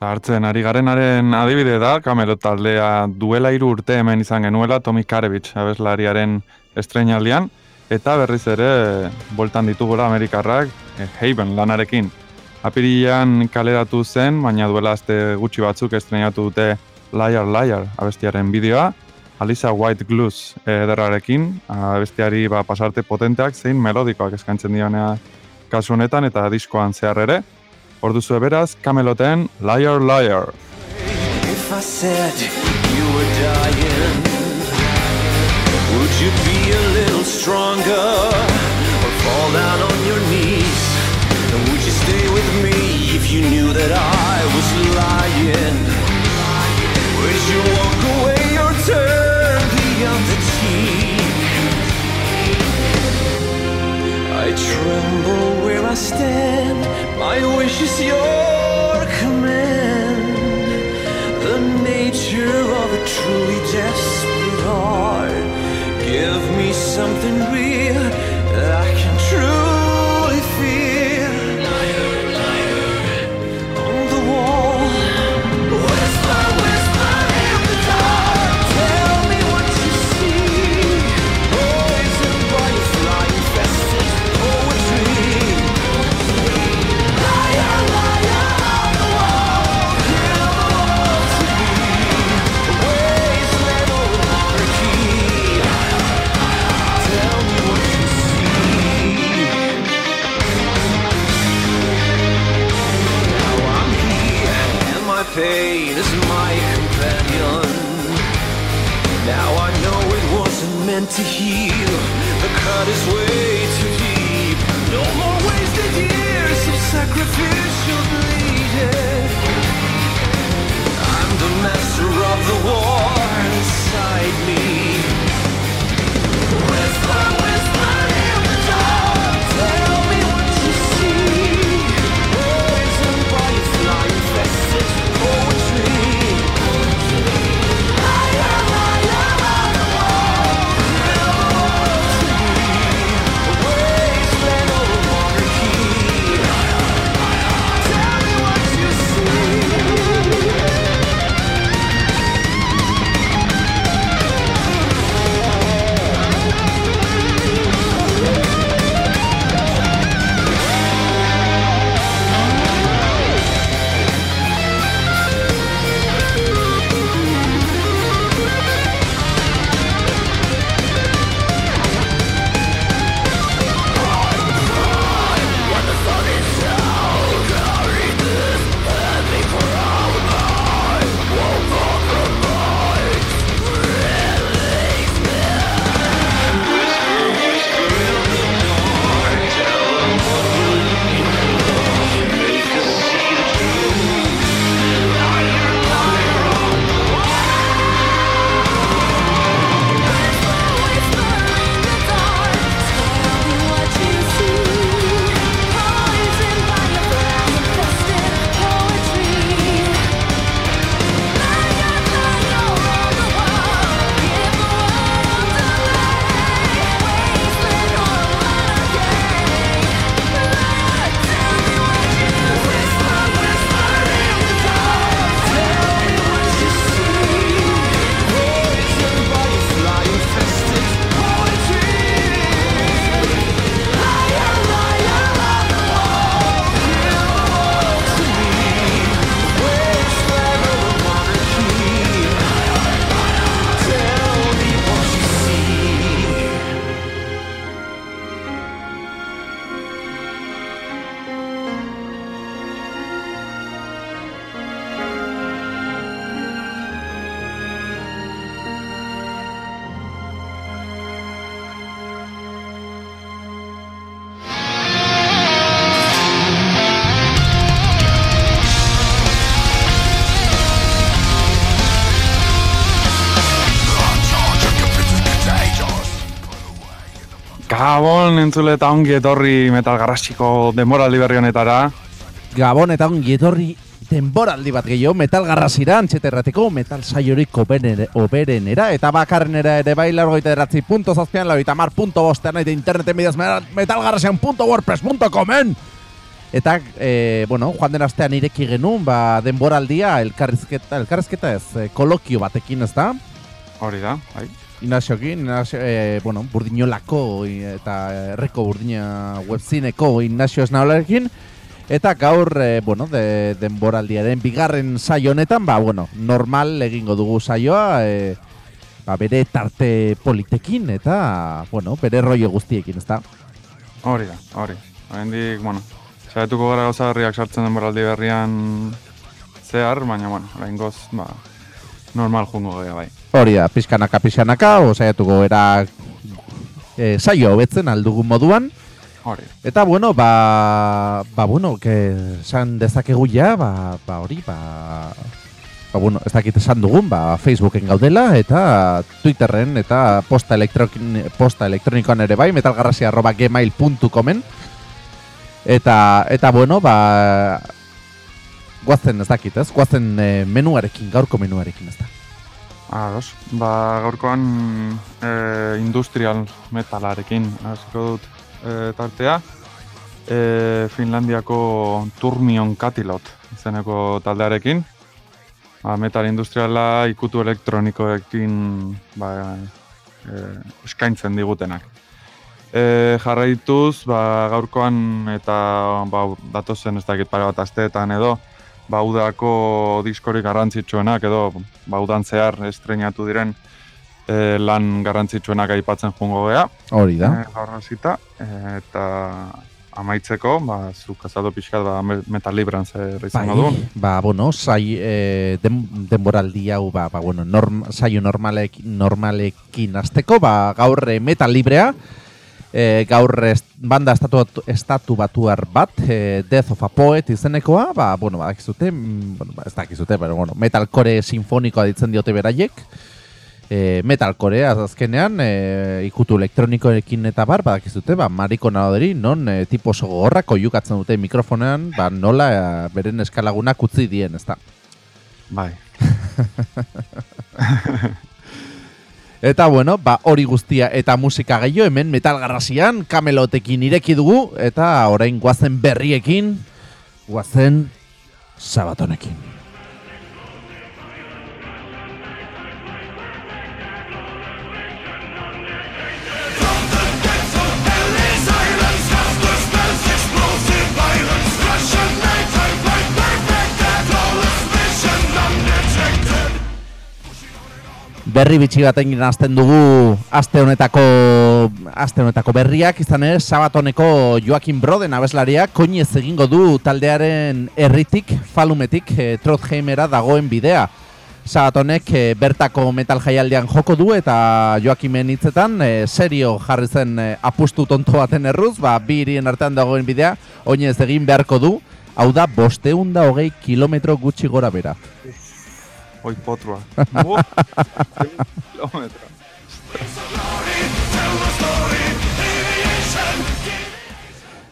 Zartzen, ari garenaren adibide da, kamelo taldea duela hiru urte hemen izan genuela Tomi Karevich, abeslariaren estrenaldian, eta berriz ere boltan ditugula Amerikarrak eh, Haven lanarekin. Apirian kaleratu zen, baina duela azte gutxi batzuk estrenatu dute Liar Liar abestiaren bideoa, Alisa White Glues ederrarekin, abestiari ba, pasarte potenteak zein melodikoak eskaintzen dionea kasu honetan eta diskoan zehar ere, Orduzu beraz, Cameloten Liar Liar. If I said you were dying Would you be a little stronger Or fall down on your knees? And would you stay with me If you knew that I was lying? Would you walk away or turn the cheek? I tremble I stand. My wish is your command. The nature of a truly desperate heart. Give me something real that I can truly to heal. The cut is way too deep. No more wasted years of sacrificial bleeding. Entzule eta ongi etorri metal garrasiko denboraldi berri honetara. Gabon eta ongi etorri denboraldi bat gehiago metal garrasira antxeterrateko metal saiorik oberenera eta bakarrenera ere bai largoita eratzi punto zazpian lauita mar punto bostean eta interneten bidez metalgarrasian punto wordpress punto comen Eta, e, bueno, joan den astean ireki genuen, ba, denboraldia, elkarrizketa, elkarrizketa ez, e, kolokio batekin, ez da? Hori da, bai. Inaziokin, Inazio, e, bueno, burdinolako i- eta erreko burdina webzineko Inazio Esnaolarekin. Eta gaur, e, bueno, de, denboraldiaren bigarren saio honetan, ba, bueno, normal egingo dugu saioa, e, ba, bere tarte politekin eta, bueno, bere rollo guztiekin, ez da? Hori da, hori. Oraindik, bueno, saiatuko gara gauza berriak sartzen den boraldi berrian zehar, baina, bueno, oraingoz, ba, normal jungo gara bai. Hori da, pixkanaka, pixkanaka, osaiatuko era e, saio hobetzen aldugun moduan. Hori. Eta bueno, ba, ba bueno, que esan dezakegu ja, ba, ba hori, ba, ba bueno, ez dakit esan dugun, ba, Facebooken gaudela, eta Twitterren, eta posta, posta elektronikoan ere bai, arroba gmail.comen. Eta, eta bueno, ba, guazen ez dakit, ez? Guazen e, menuarekin, gaurko menuarekin, ez da. Ados, ba, gaurkoan e, industrial metalarekin hasiko dut e, tartea. E, Finlandiako Turmion Katilot izeneko taldearekin. Ba, metal industriala ikutu elektronikoekin ba, e, eskaintzen digutenak. E, jarraituz, ba, gaurkoan eta ba, datozen ez dakit pare bat asteetan edo, ba, udako diskorik garrantzitsuenak edo ba, udan zehar estrenatu diren e, lan garrantzitsuenak aipatzen jungo gea. Hori da. E, gaur hasita, e, eta amaitzeko, ba, zuk azaldu pixkat ba, me- metal libran zer izango duen. ba, bueno, sai, e, den, denboraldi hau, ba, ba, bueno, norm, saio normalekin, normalekin azteko, ba, gaur metal librea, e, gaur est, banda estatu, estatu batuar bat, e, Death of a Poet izenekoa, ba, bueno, badakizute, mm, bueno, ba, ez dakizute, pero, bueno, metalcore sinfonikoa ditzen diote beraiek, e, metalcore azkenean, e, ikutu elektronikoekin eta bar, badakizute, ba, mariko naderi, non e, tipo oso gogorrak oiukatzen dute mikrofonean, ba, nola e, beren eskalagunak utzi dien, ezta. Bai. Eta bueno, ba, hori guztia eta musika gehiago hemen metal garrasian kamelotekin ireki dugu eta orain guazen berriekin, guazen sabatonekin. Berri bitxi baten hasten dugu aste honetako aste honetako berriak izan ere Sabatoneko Joaquin Broden abeslariak koinez egingo du taldearen herritik falumetik e, Trothheimera dagoen bidea. Sabatonek e, bertako metal jaialdian joko du eta Joaquimen hitzetan e, serio jarri zen e, apustu tonto baten erruz, ba, bi hirien artean dagoen bidea oinez egin beharko du, hau da bosteun da hogei kilometro gutxi gora bera. Bu, kilometro.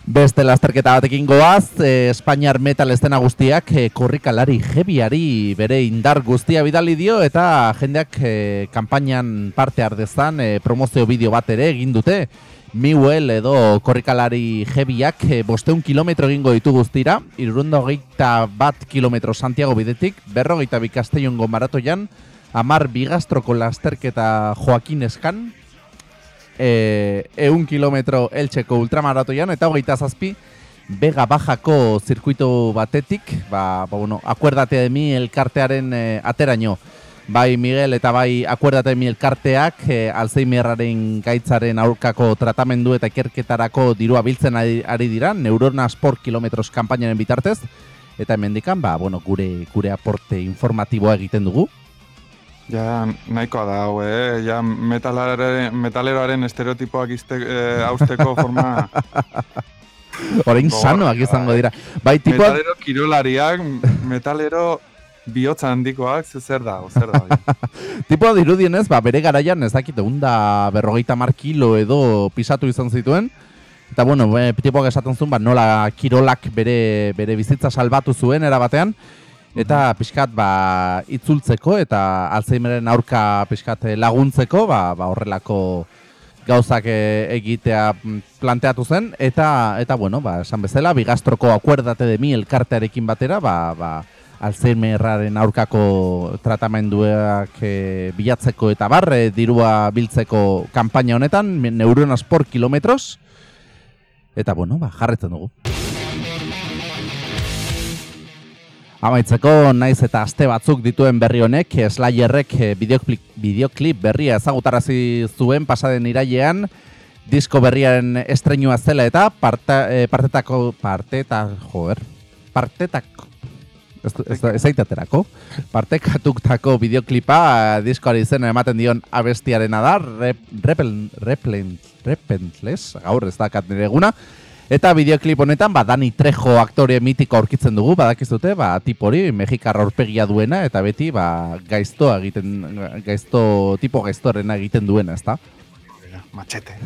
Beste lasterketa batekin goaz, eh, Espainiar metal estena guztiak eh, korrikalari jebiari bere indar guztia bidali dio eta jendeak eh, kanpainan parte ardezan eh, promozio bideo bat ere egin dute. Miuel edo korrikalari jebiak eh, bosteun kilometro egingo ditu guztira, irurunda hogeita bat kilometro Santiago bidetik, berrogeita bi Castellongo maratoian, amar bigastroko lasterketa Joaquin Eskan, e, eun kilometro eltseko ultramaratoian eta hogeita zazpi Bega Bajako zirkuito batetik, ba, ba bueno, akuerdate de mi elkartearen e, ateraino. Bai Miguel eta bai akuerdate de mi elkarteak e, Alzheimerraren gaitzaren aurkako tratamendu eta ikerketarako dirua biltzen ari, ari dira, Neurona Sport Kilometros kanpainaren bitartez. Eta hemendikan, ba, bueno, gure, gure aporte informatiboa egiten dugu. Ja, nahikoa da hau, eh? Ja, metaleroaren estereotipoak izte, eh, hausteko forma... Gogorra, sanoak izango dira. Bai, tipo metalero kirolariak, metalero bihotza handikoak, ze zer da, zer da. Tipo dirudienez, ba, bere garaian ez dakit da berrogeita mar kilo edo pisatu izan zituen. Eta bueno, e, tipoak esaten zuen, ba, nola kirolak bere, bere bizitza salbatu zuen erabatean. Eta pixkat ba, itzultzeko eta Alzheimeren aurka pixkat laguntzeko ba, ba, horrelako gauzak e, egitea mm, planteatu zen, eta, eta bueno, ba, esan bezala, bigastroko akuerdate de mi elkartearekin batera, ba, ba, Alzheimerraren aurkako tratamenduak e, bilatzeko eta barre dirua biltzeko kanpaina honetan, neuronas por kilometros, eta bueno, ba, jarretzen dugu. Amaitzeko, naiz eta aste batzuk dituen berri honek, Slayerrek bideoklip, bideoklip berria ezagutarazi zuen pasaden irailean, disko berriaren estrenua zela eta parta, partetako, parteta, joder, partetako, ez, ez, ez aitaterako. Partekatuktako bideoklipa diskoari izena ematen dion abestiarena da, rep, repel, replen, repentless, gaur ez da nire eguna. Eta bideoklip honetan, ba, Dani Trejo aktore mitiko aurkitzen dugu, badakizute, ba, tipori, Mexikarra aurpegia duena, eta beti, ba, gaiztoa egiten, gaizto, tipo gaiztorena egiten duena, ezta? Machete.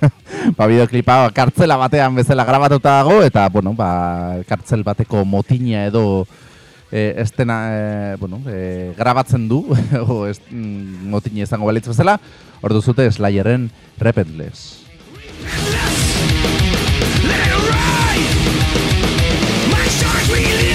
ba, bideoklipa kartzela batean bezala grabatuta dago, eta, bueno, ba, kartzel bateko motina edo e, estena, e, bueno, e, grabatzen du, o est, mm, izango balitz bezala, ordu zute Slayerren Repentless. Society,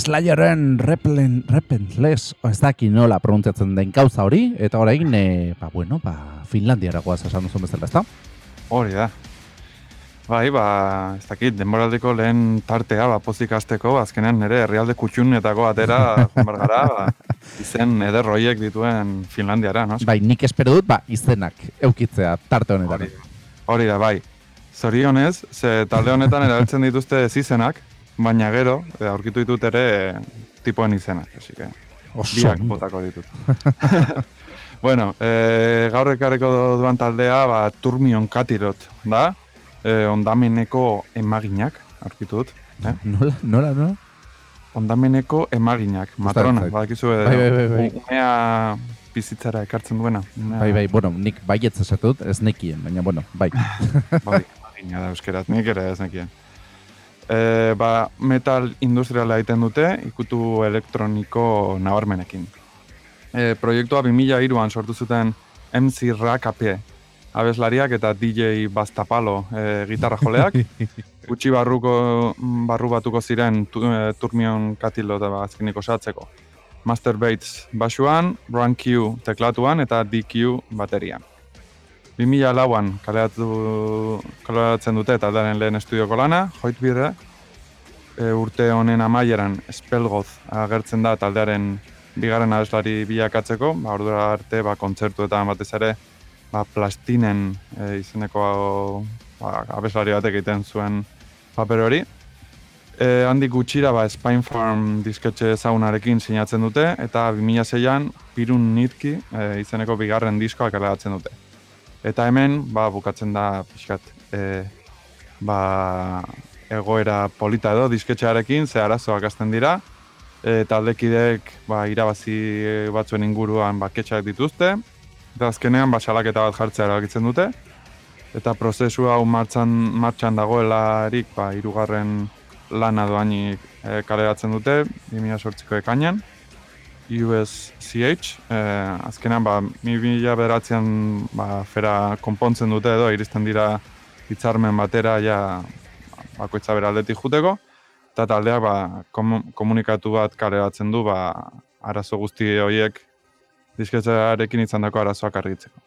Slayerren Replen, Repentless, ez daki nola pronuntziatzen den gauza hori, eta orain, e, ba, bueno, ba, Finlandiara guaz esan duzun bezala, ez da? Hori da. Bai, ba, ez dakit, denboraldeko lehen tartea, ba, pozik azteko, azkenean nire herrialde kutxunetako atera, bargara, ba, izen ederroiek dituen Finlandiara, no? Bai, nik espero dut, ba, izenak eukitzea tarte honetan. Hori, hori da, bai. Zorionez, ze talde honetan erabiltzen dituzte zizenak, baina gero, e, aurkitu ditut ere tipoen izenak, así que biak botako ditut. bueno, e, gaur ekarreko duan taldea, ba, Turmion Katirot, da? E, ondameneko emaginak, aurkitu dut. Eh? Nola, nola, nola? Ondameneko emaginak, matrona, badakizu edo. Bai, bai, bai, bai. Umea bizitzara ekartzen duena. Bai, bai, bueno, nik baietz esatu dut, ez nekien, baina, bueno, bai. bai, emagina da euskeraz, nik ere ez nekien. E, ba, metal industriala egiten dute, ikutu elektroniko nabarmenekin. E, proiektua 2002an sortu zuten MC Rakapie, abeslariak eta DJ Bastapalo e, gitarra joleak. Gutxi barruko, barru batuko ziren tu, e, turmion katilo eta azkeniko satzeko. Master Bates basuan, Brian Q teklatuan eta DQ baterian. 2000 lauan kaleratu, kaleratzen dute taldearen lehen estudioko lana, joit birre, e, urte honen amaieran Spelgoz agertzen da taldearen bigarren abeslari bilakatzeko, ba, ordura arte ba, kontzertu eta batez ere ba, plastinen e, izeneko ba, abeslari batek egiten zuen paper hori. E, handik gutxira ba, Spine Farm disketxe ezagunarekin sinatzen dute, eta 2006an Pirun Nitki e, izeneko bigarren diskoa kaleratzen dute. Eta hemen, ba, bukatzen da, pixkat, e, ba, egoera polita edo disketxearekin, ze arazoak azten dira, e, taldekideek ba, irabazi batzuen inguruan baketxak dituzte, eta azkenean ba, salaketa bat jartzea erabakitzen dute, eta prozesu hau martxan, martxan dagoelarik ba, irugarren lana doainik e, kaleratzen dute, 2008ko ekainan, USCH, e, azkenean ba, 2000 bederatzean ba, fera konpontzen dute edo, iristen dira hitzarmen batera ja bakoitza bera aldetik juteko, eta taldeak ba, komunikatu bat kaleratzen du ba, arazo guzti horiek disketzarekin izan dako arazoak argitzeko.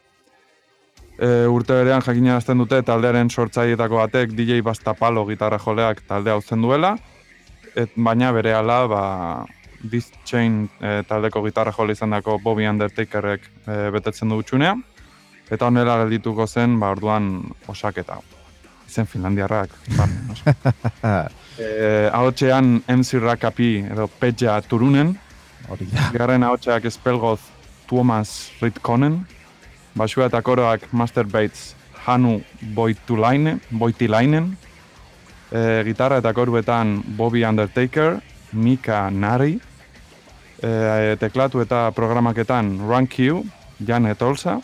E, urte berean jakinarazten dute taldearen sortzaietako batek DJ Bastapalo gitarra joleak taldea uzten duela, et, baina bere ala ba, This Chain e, taldeko gitarra jole izan dako Bobby Undertakerrek e, betetzen du utxunea, eta honela geldituko zen ba, orduan osaketa zen finlandiarrak. eh, ahotxean MC Rakapi edo Petja Turunen. Hori da. Garren ahotxeak espelgoz Tuomas Ritkonen. Basua eta koroak Master Bates Hanu Boitulainen. Boitilainen. Eh, gitarra eta koruetan Bobby Undertaker, Mika Nari. Eh, teklatu eta programaketan Run Q, Jan Etolsa.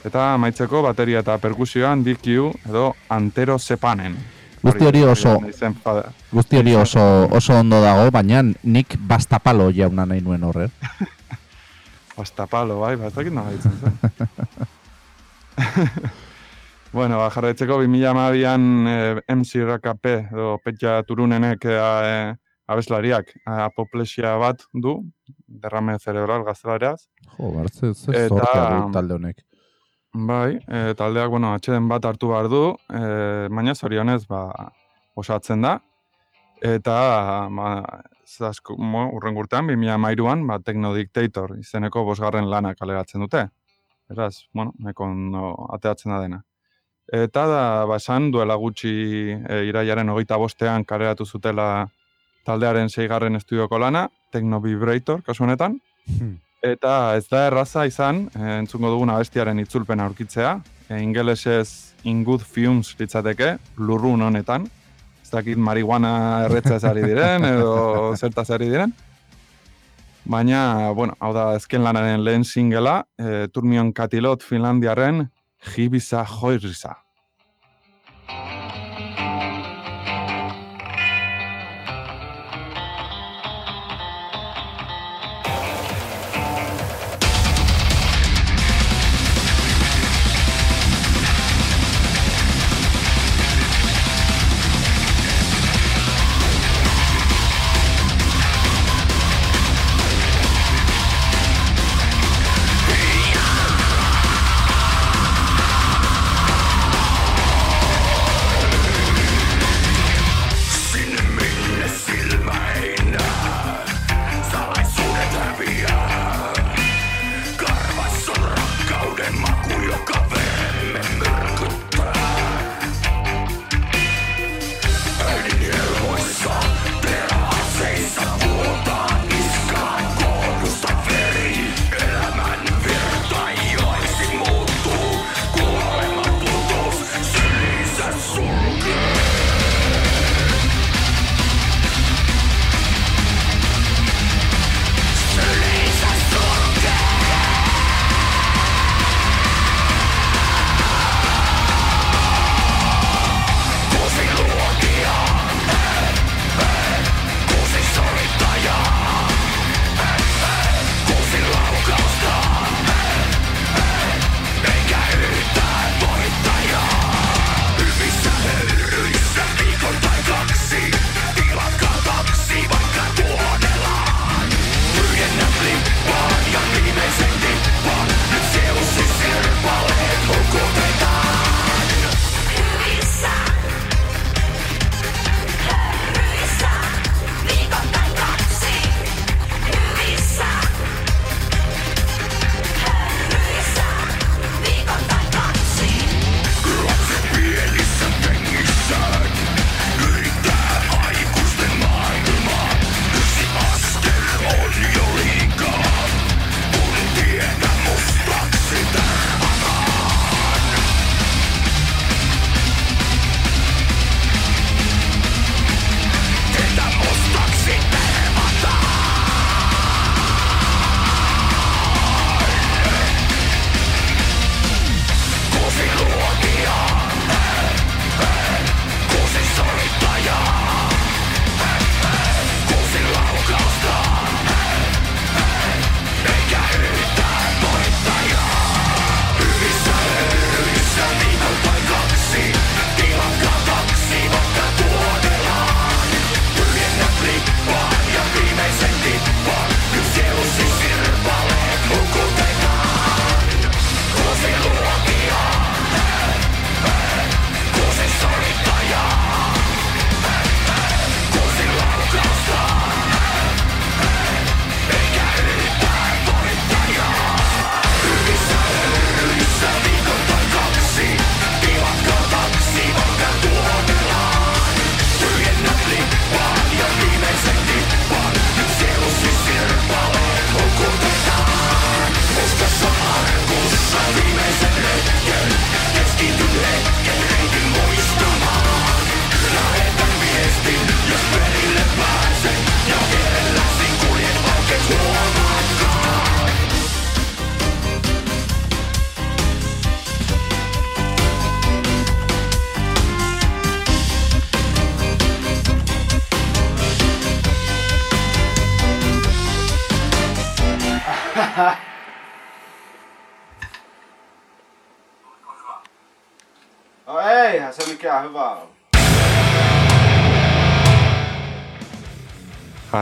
Eta maitzeko bateria eta perkusioan DQ edo Antero Sepanen. Guzti hori oso, guzti hori oso, oso ondo dago, baina nik bastapalo jauna nahi nuen horre. bastapalo, bai, bastakit nahi ditzen zen. bueno, ba, jarraitzeko 2012an eh, MC RKP edo Petja Turunenek eh, abeslariak eh, apoplesia bat du, derrame cerebral gaztelariaz. Jo, bartze, ze zortea talde honek. Bai, e, taldeak, bueno, atxeden bat hartu behar du, e, baina zorionez, ba, osatzen da. Eta, ba, zasko, mo, urren gurtean, 2000 mairuan, ba, Techno Dictator izeneko bosgarren lana kaleratzen dute. Eraz, bueno, neko no, ateatzen da dena. Eta da, ba, esan, duela gutxi e, iraiaren hogeita bostean kaleratu zutela taldearen zeigarren estudioko lana, Techno Vibrator, kasu honetan. Hmm. Eta ez da erraza izan, eh, entzungo duguna bestiaren itzulpena aurkitzea, e, ingelesez in good fumes litzateke, lurrun honetan, ez dakit marihuana erretza ezari diren, edo zerta ezari diren. Baina, bueno, hau da ezken lanaren lehen singela, e, Turmion Katilot Finlandiaren Jibisa Joirriza.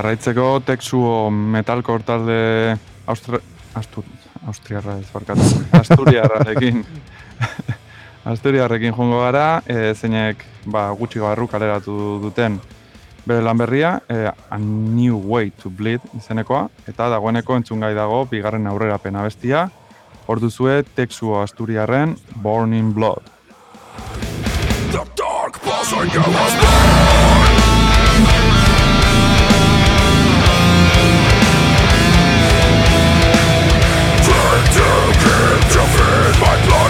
Jarraitzeko Texuo metalcore talde Austra... Astur... Austriarra ez barkatu. Asturiarrarekin. Asturiarrekin joango gara, e, zeinek ba, gutxi barru kaleratu duten bere lan berria, e, A New Way to Bleed izenekoa, eta dagoeneko entzungai dago bigarren aurrerapen abestia, hor duzue Texuo Asturiarren Born in Blood. The dark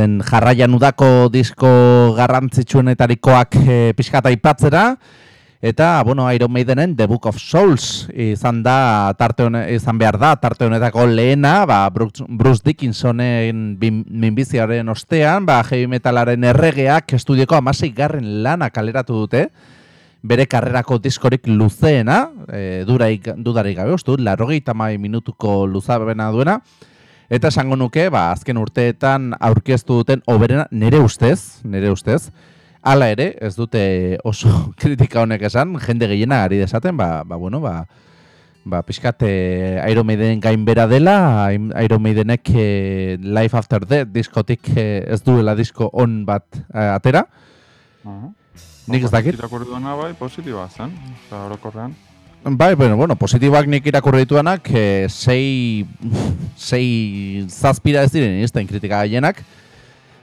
Guazen jarraian udako disko garrantzitsuenetarikoak e, pixkat aipatzera. Eta, bueno, Iron Maidenen The Book of Souls izan da, tarte hone, izan behar da, tarte honetako lehena, ba, Bruce, Dickinsonen minbiziaren ostean, ba, heavy metalaren erregeak estudioko amasik garren lana kaleratu dute, bere karrerako diskorik luzeena, e, duraik, dudarik gabe, uste dut, larrogeita mai minutuko luzabena duena, Eta esango nuke, ba, azken urteetan aurkeztu duten oberena nere ustez, nere ustez, hala ere, ez dute oso kritika honek esan, jende gehiena ari desaten, ba, ba bueno, ba, ba, pixkat eh, Iron Maiden gainbera dela, Iron Maidenek eh, Life After Death diskotik eh, ez duela disko on bat eh, atera. Aha. Nik ez dakit. Irakurri duena bai, positiboa zen, eta orokorrean. Bai, bueno, bueno, positiboak nik irakurri dituanak, eh, sei, sei zazpira ez diren izten kritika gehienak.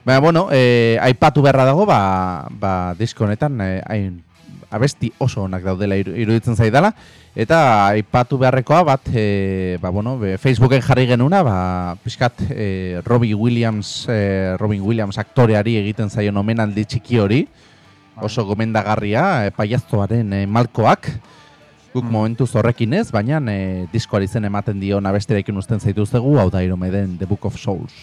Baina, bueno, eh, aipatu beharra dago, ba, ba disko honetan, eh, hain, abesti oso onak daudela iru- iruditzen zaidala. Eta aipatu beharrekoa bat, e, ba, bueno, be, Facebooken jarri genuna, ba, pixkat e, Robbie Williams, e, Robin Williams aktoreari egiten zaion omenaldi txiki hori, oso gomendagarria, e, paiaztoaren e, malkoak, guk momentuz horrekin ez, baina e, diskoari zen ematen dion abestirekin usten zaituztegu, hau da Iromeden The Book of Souls.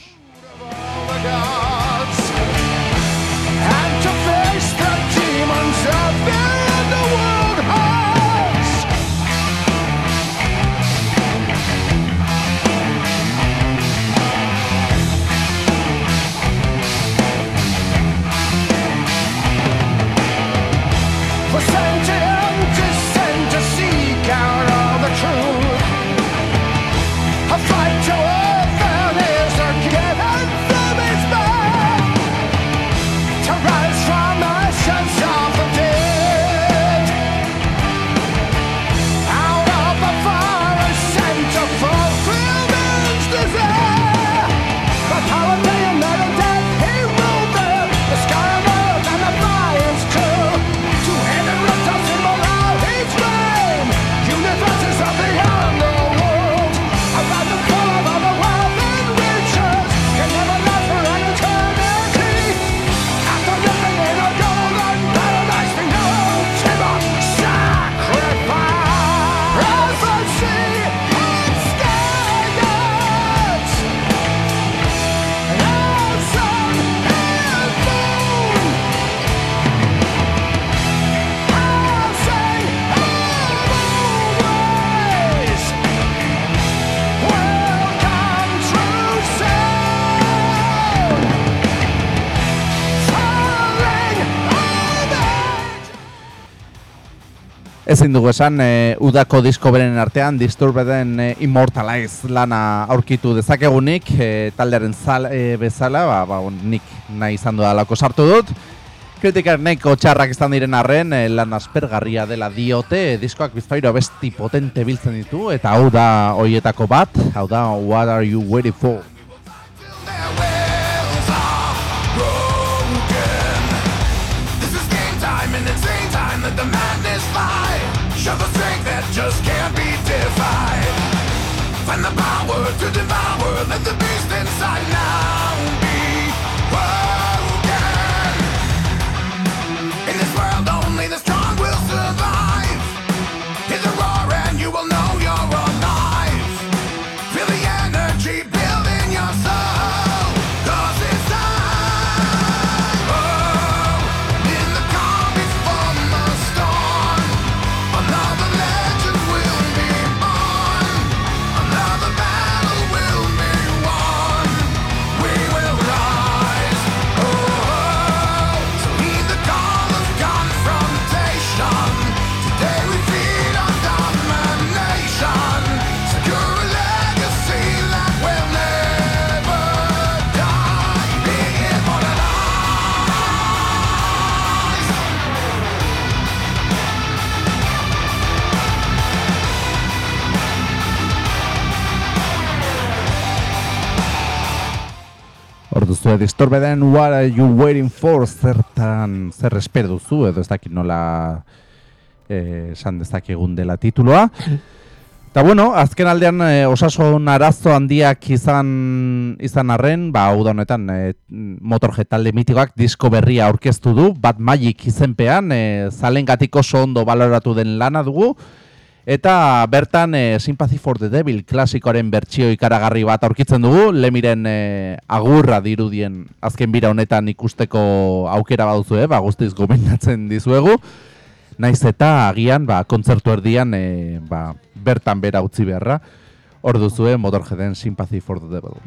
Ezin dugu esan, e, udako disko beren artean, Disturbeden e, Immortalize lana aurkitu dezakegunik, e, taldearen zal, e, bezala, ba, ba, nik nahi izan dudalako sartu dut. Kritikar nahiko txarrak izan diren arren, e, lan aspergarria dela diote, diskoak bizpairo besti potente biltzen ditu, eta hau da hoietako bat, hau da What Are You Waiting For? Show the strength that just can't be defied. Find the power to devour. Let the beast Orduzue Disturbeden What Are You Waiting For? Zertan, zer esper duzu, edo ez dakit nola eh, esan dezakegun dela tituloa. Eta bueno, azken aldean e, osasun arazo handiak izan izan arren, ba, hau da honetan, e, Motorhead talde mitikoak disko berria aurkeztu du, Bad Magic izenpean, e, zalengatik oso ondo baloratu den lana dugu, Eta bertan e, Sympathy for the Devil klasikoaren bertsio ikaragarri bat aurkitzen dugu, lemiren e, agurra dirudien azken bira honetan ikusteko aukera baduzu, eh? ba, guztiz gomendatzen dizuegu. Naiz eta agian ba, kontzertu erdian e, ba, bertan bera utzi beharra. Hor duzue Motorheaden Sympathy for the Devil.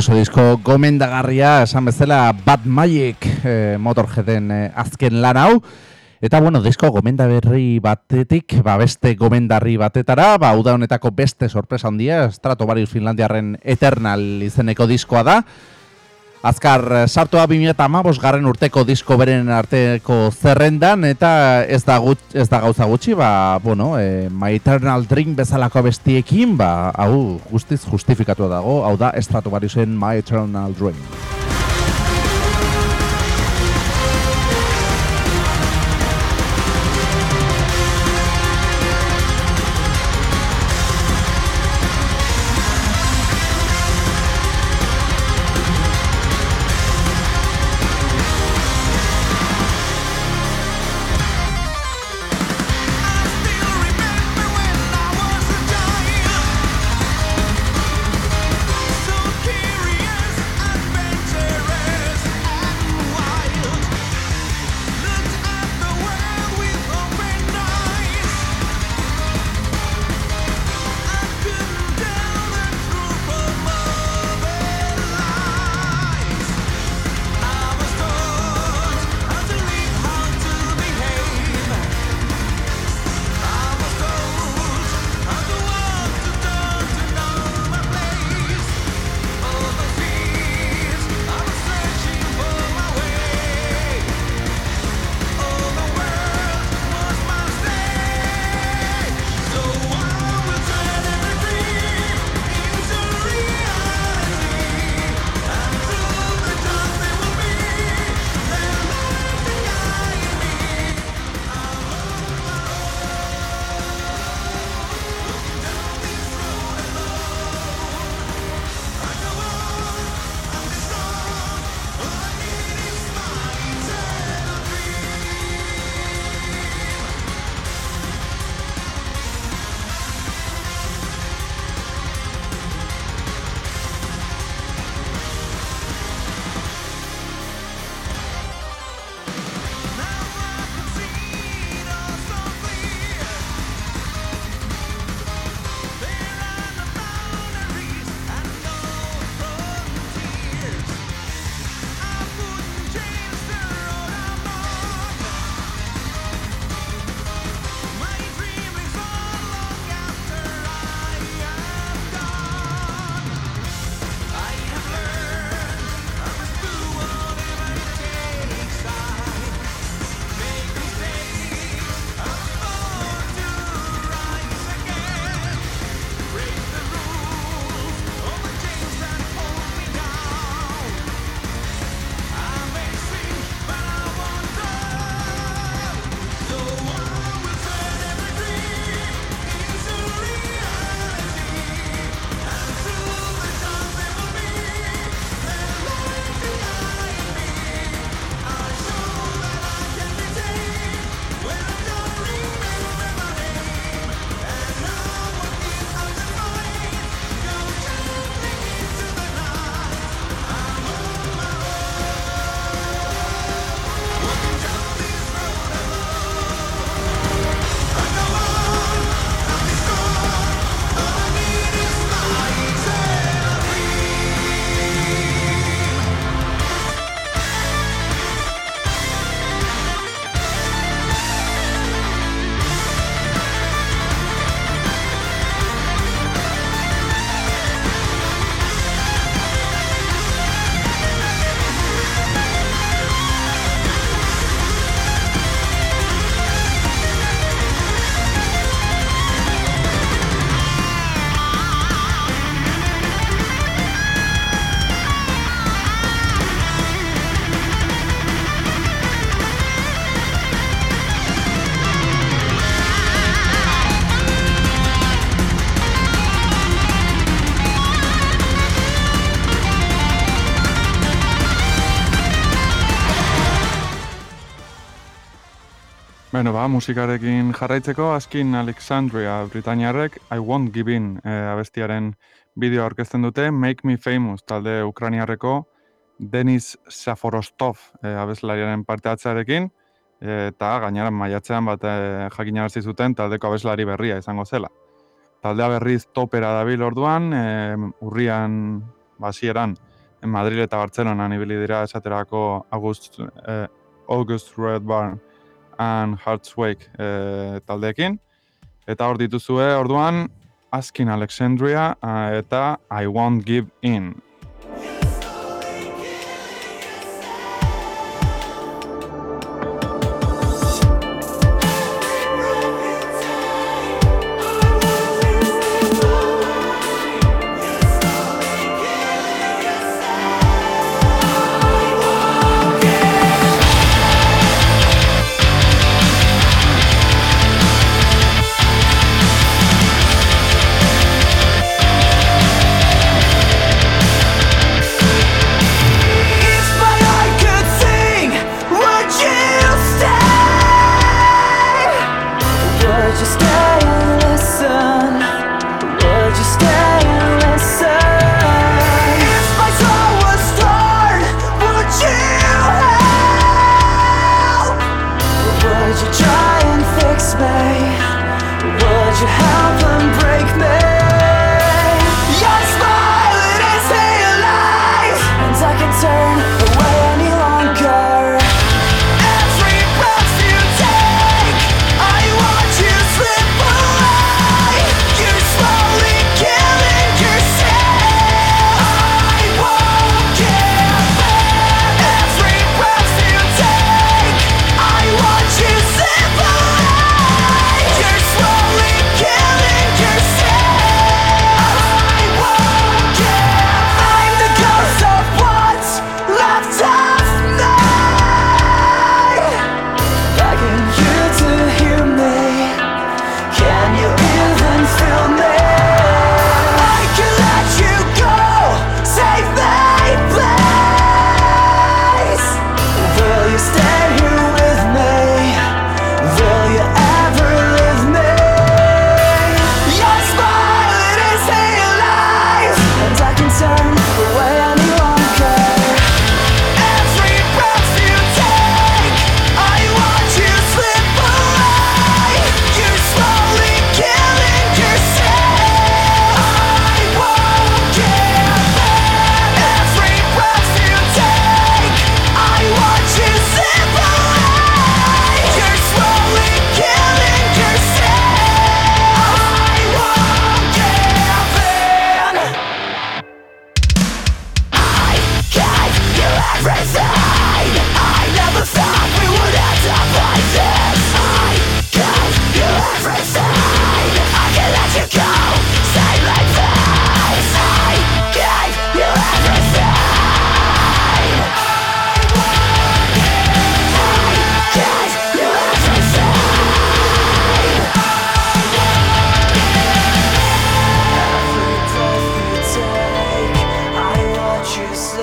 Oso disko gomendagarria, esan bezala Bad Magic eh, Motorheaden eh, azken lan hau. Eta bueno, disko gomenda berri batetik, ba beste gomendarri batetara, ba uda honetako beste sorpresa handia, Stratovarius Finlandiarren Eternal izeneko diskoa da. Azkar eh, sartua 2015 garren urteko disko beren arteko zerrendan eta ez da gut, ez da gauza gutxi, ba bueno, e, My Eternal Dream bezalako bestiekin, ba hau guztiz justifikatu dago, hau da Stratovariusen My Eternal Dream. Beno, ba, musikarekin jarraitzeko, askin Alexandria Britaniarrek I Won't Give In e, abestiaren bideoa aurkezten dute, Make Me Famous talde Ukraniarreko Denis Saforostov e, eh, abeslariaren parte hatzarekin, e, eta gainaren maiatzean bat e, jakinarazi zuten taldeko abeslari berria izango zela. Taldea berriz topera dabil orduan, e, urrian basieran Madrid eta Bartzelonan ibili dira esaterako August, e, August Red Barn, and Heartswake e, taldeekin. Eta hor dituzue, orduan, Askin Alexandria eh, eta I Won't Give In.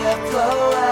the flow.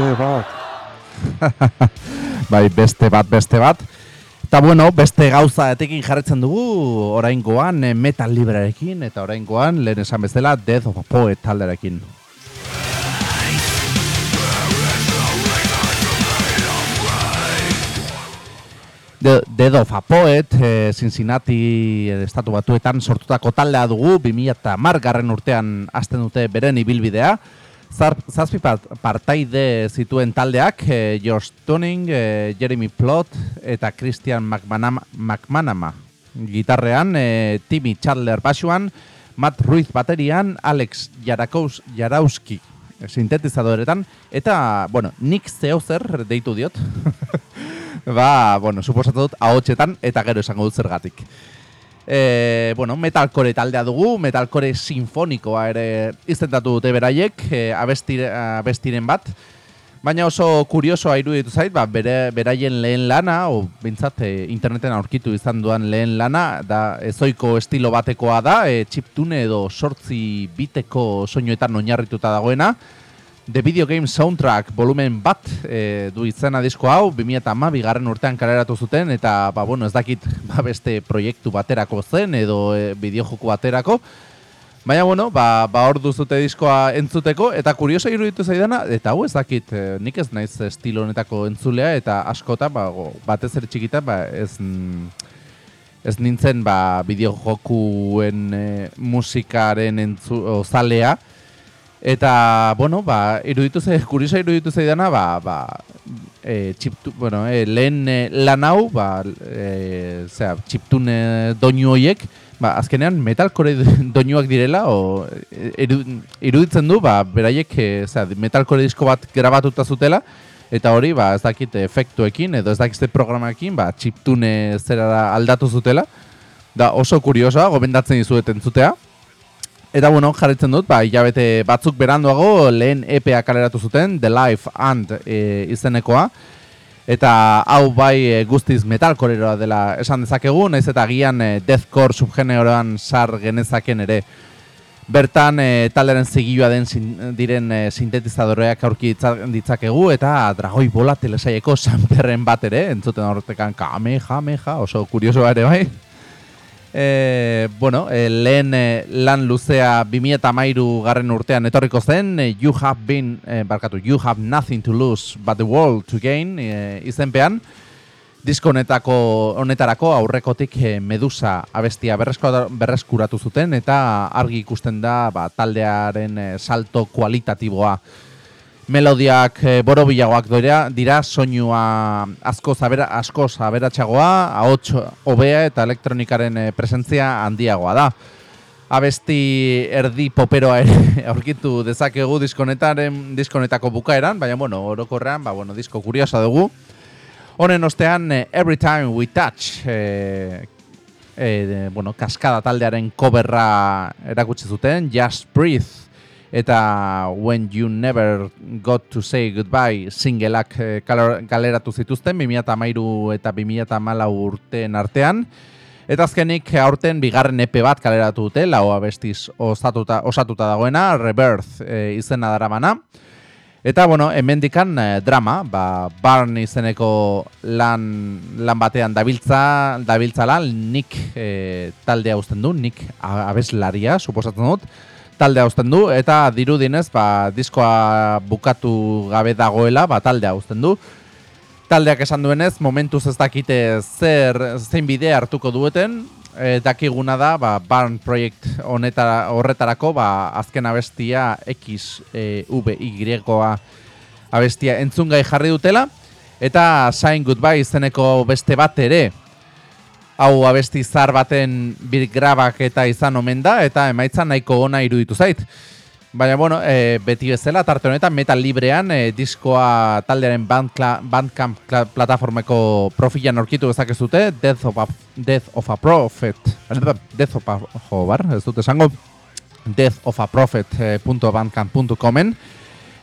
beste bat. bai, beste bat, beste bat. Eta bueno, beste gauza etekin jarretzen dugu, oraingoan eh, metal librarekin, eta oraingoan lehen esan bezala Death of a Poet talderekin. The Dead of a Poet, e, Cincinnati eh, estatu batuetan sortutako taldea dugu, 2000 eta margarren urtean hasten dute beren ibilbidea, zazpi partaide zituen taldeak, e, Josh Tuning, e, eh, Jeremy Plot eta Christian McManama. McManama. Gitarrean, e, Timmy Chandler basuan, Matt Ruiz baterian, Alex Jarakous Jarauski sintetizadoretan, eta, bueno, Nick Zeozer deitu diot, ba, bueno, suposatut, ahotxetan, eta gero esango dut zergatik. E, bueno, metalcore taldea dugu, metalcore sinfonikoa ere izendatu dute beraiek, e, abestire, abestiren bat. Baina oso kuriosoa iruditu zait, ba, bere, beraien lehen lana, o bintzat e, interneten aurkitu izan duan lehen lana, da ezoiko estilo batekoa da, e, chiptune edo sortzi biteko soinuetan oinarrituta dagoena. The Video Game Soundtrack volumen bat e, du izena disko hau, 2008 bigarren urtean kaleratu zuten, eta ba, bueno, ez dakit ba, beste proiektu baterako zen edo e, bideojoku baterako. Baina, bueno, ba, ba hor duzute diskoa entzuteko, eta kurioso iruditu zaidana, eta hau ez dakit, e, nik ez naiz estilo honetako entzulea, eta askota, ba, go, batez ere txikita, ba, ez, mm, ez nintzen ba, bideojokuen e, musikaren entzu, o, zalea, Eta, bueno, ba, iruditu ze, kuriosa iruditu zaidana, ba, ba, e, txiptu, bueno, e, lehen e, lan hau, ba, e, zera, txiptun e, doinu hoiek, ba, azkenean metalcore doinuak direla, o, e, iru, iruditzen du, ba, beraiek, e, zera, metalcore disko bat grabatuta zutela, eta hori, ba, ez dakit efektuekin, edo ez dakizte programakin, ba, txiptune zera aldatu zutela, da oso kuriosoa, gomendatzen dizuet entzutea, Eta bueno, jarritzen dut, ba, hilabete batzuk beranduago lehen EPA kaleratu zuten, The Life and e, izenekoa. Eta hau bai e, guztiz metalkoreroa dela esan dezakegu, naiz eta agian e, deathcore subgeneroan sar genezaken ere. Bertan e, talderen zigilua den sin, diren e, sintetizadoreak aurki ditza- ditzakegu eta dragoi bola telesaieko sanperren bat ere, entzuten horretekan kameja, meja, oso kuriosoa ere bai. E, bueno, e, lehen e, lan luzea 2013 garren urtean etorriko zen, e, You Have Been, e, barkatu, You Have Nothing to Lose But the World to Gain e, izenpean. Disko honetako honetarako aurrekotik e, Medusa abestia berreskuratu zuten eta argi ikusten da ba, taldearen e, salto kualitatiboa melodiak e, borobilagoak dira, dira soinua asko zabera, asko aberatsagoa, ahots hobea eta elektronikaren e, presentzia handiagoa da. Abesti erdi poperoa ere aurkitu dezakegu diskonetaren diskonetako bukaeran, baina bueno, orokorrean, ba bueno, disko kuriosa dugu. Honen ostean eh, Every Time We Touch eh, eh, bueno, kaskada taldearen coverra erakutsi zuten, Just Breathe eta When You Never Got to Say Goodbye singleak eh, kaler- kaleratu zituzten 2013 eta 2014 urteen artean. Eta azkenik aurten bigarren EP bat kaleratu dute, lau abestiz osatuta, osatuta dagoena, Rebirth e, izena daramana. Eta, bueno, hemendikan eh, drama, ba, Barn izeneko lan, lan batean dabiltza, dabiltzala, nik e, taldea uzten du, nik abeslaria, suposatzen dut, taldea uzten du, eta dirudinez, ba, diskoa bukatu gabe dagoela, ba, taldea uzten du. Taldeak esan duenez, momentuz ez dakite zer, zein bide hartuko dueten, e, dakiguna da, ba, Barn Project honetara, horretarako, ba, azken abestia X, e, abestia entzungai jarri dutela, eta Sign Goodbye izeneko beste bat ere, hau abesti zar baten birgrabak eta izan omen da, eta emaitza nahiko ona iruditu zait. Baina, bueno, e, beti bezala, tarte honetan, metal librean, e, diskoa taldearen Bandcamp kla- plataformako profilan aurkitu dezakezute, Death of a, Death of a Prophet, Death of a, jo, bar, ez dut esango, deathofaprophet.bandcamp.comen,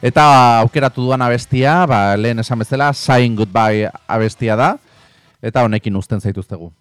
eta aukeratu duan abestia, ba, lehen esan bezala, Saying Goodbye abestia da, eta honekin uzten zaituztegu.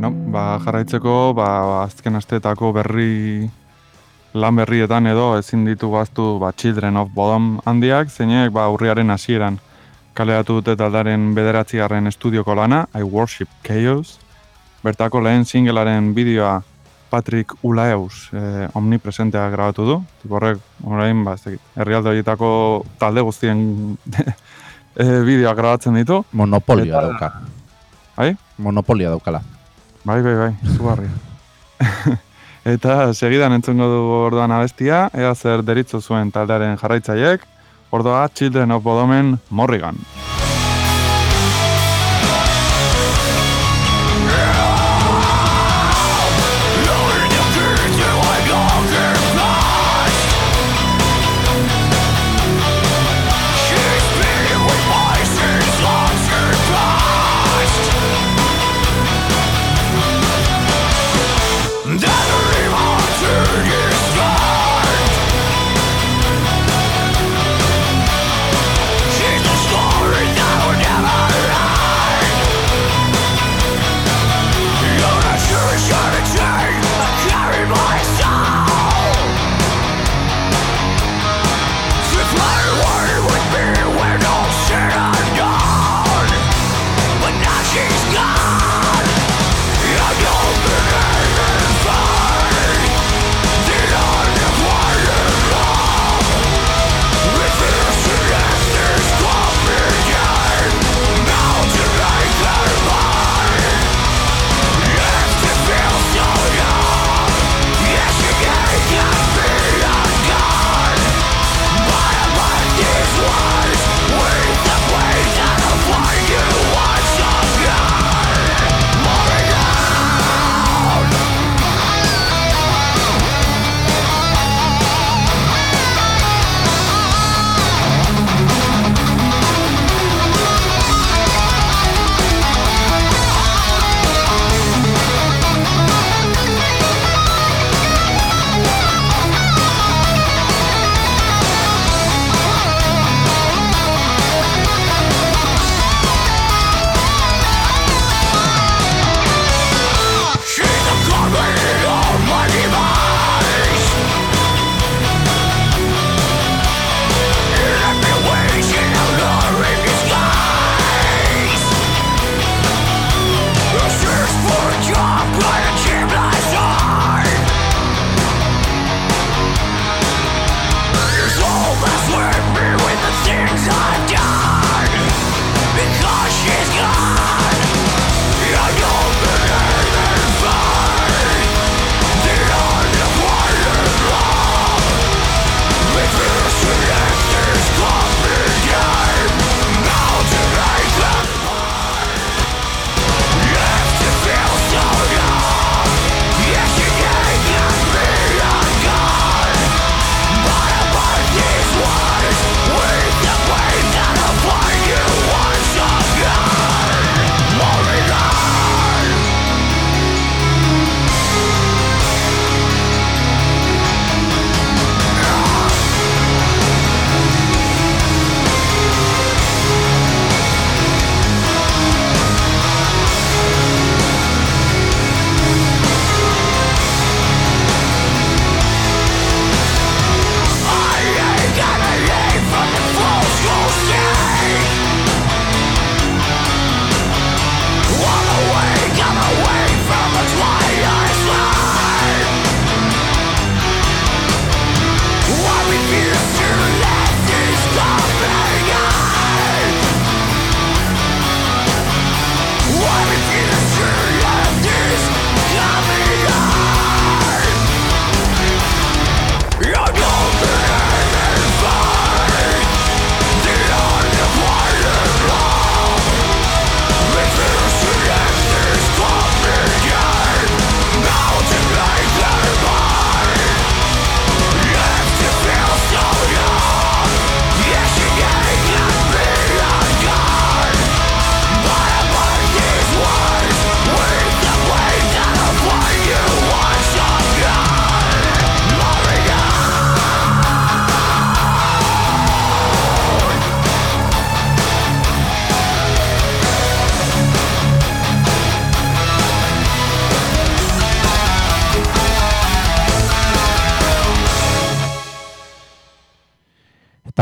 Ba, jarraitzeko, ba, azken asteetako berri lan berrietan edo ezin ditu gaztu ba, Children of Bodom handiak, zeinek ba, urriaren hasieran kaleratu dute taldaren bederatzigarren estudioko lana, I Worship Chaos. Bertako lehen singlearen bideoa Patrick Ulaeus eh, omnipresentea grabatu du. Horrek, orain, ba, herrialde horietako talde guztien eh, bideoak grabatzen ditu. Monopolioa dauka. Bai? Monopolioa daukala. Bai, bai, bai, zugarria. Eta segidan entzungo du orduan abestia, ea zer deritzo zuen taldearen jarraitzaiek, ordoa Children of Bodomen Morrigan. She's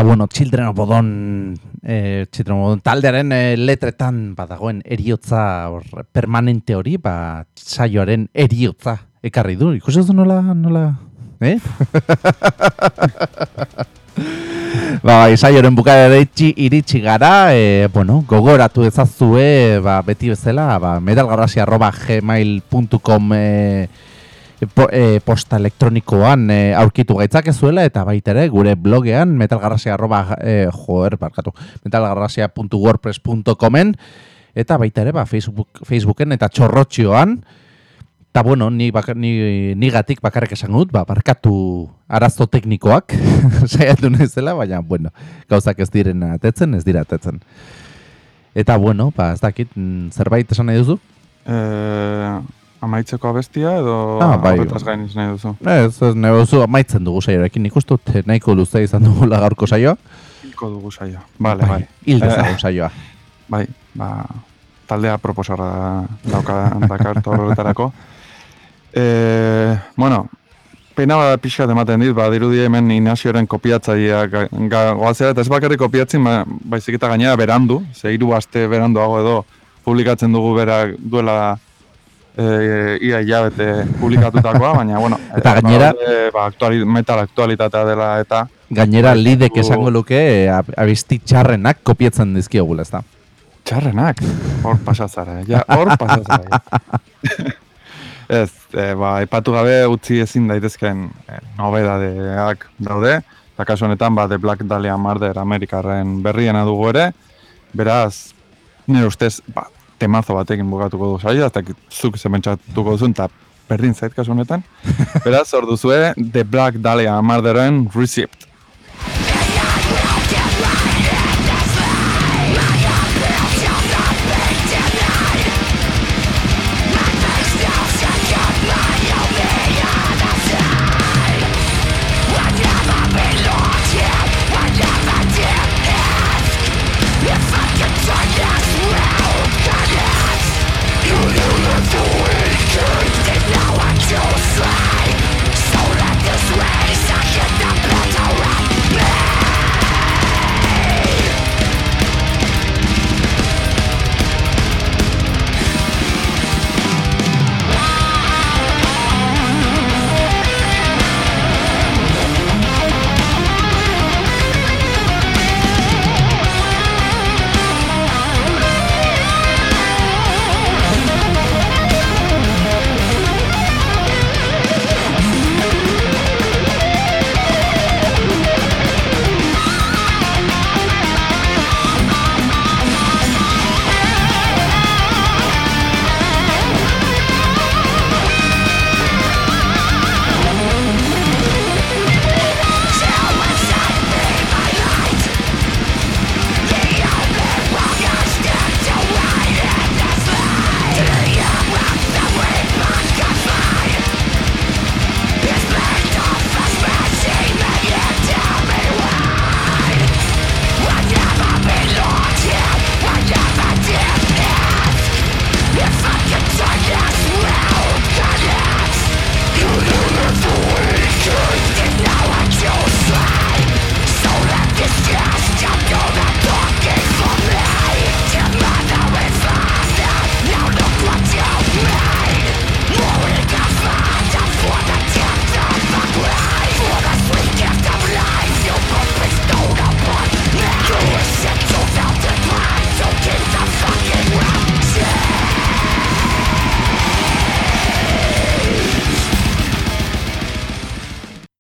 Eta bueno, Children of Bodom, eh, Children of Bodom taldearen eh, letretan badagoen eriotza hor, permanente hori, ba, saioaren eriotza ekarri du. Ikusi duzu nola, nola, eh? ba, bai, saioaren bukaera iritsi, iritsi gara, e, bueno, gogoratu ezazue, ba, beti bezala, ba, medalgarrasia.gmail.com e, po, e, posta elektronikoan e, aurkitu gaitzakezuela eta baita ere gure blogean metalgarrasia arroba, e, barkatu, metalgarrasia.wordpress.comen eta baita ere ba, Facebook, Facebooken eta txorrotxioan eta bueno, ni, baka, ni, nigatik bakarrik esan dut, ba, barkatu arazo teknikoak, saiatu naizela, baina, bueno, gauzak ez diren atetzen, ez dira atetzen. Eta, bueno, ba, ez dakit, mm, zerbait esan nahi duzu? Eh, amaitzeko abestia edo Ah, bai. horretaz gain izan nahi duzu? Ez, ez, nahi duzu amaitzen dugu saioarekin, nik uste dut nahiko luze izan dugula gaurko saioa. Hilko dugu saio. Bale, bai. Hil Eh, dezagun saioa. Bai, ba, taldea proposarra dauka dakar horretarako. E, bueno, pena bat pixka ematen dit, ba, dirudi hemen Inasioren ga, ga, goazera, eta ez bakarrik kopiatzen, ba, baizik eta gainera berandu, ze hiru aste beranduago edo publikatzen dugu berak duela e, ia hilabete publikatutakoa, baina, bueno, Eta gainera- badaude, ba, aktuali, metal aktualitatea dela eta Gainera lidek esango luke eh, ab- abesti txarrenak kopiatzen dizkiogula, ezta? Txarrenak, hor pasazara, ja, hor pasazara. Ez, e, ba, epatu gabe utzi ezin daitezken e, nobedadeak daude, eta kasu honetan, ba, The Black Dahlia Murder Amerikarren berriena dugu ere, beraz, nire ustez, ba, temazo batekin bukatuko du saia, eta zuk zementsatuko duzun, eta berdin zait kasu honetan. Beraz, hor duzue, The Black Dahlia Murderen Receipt.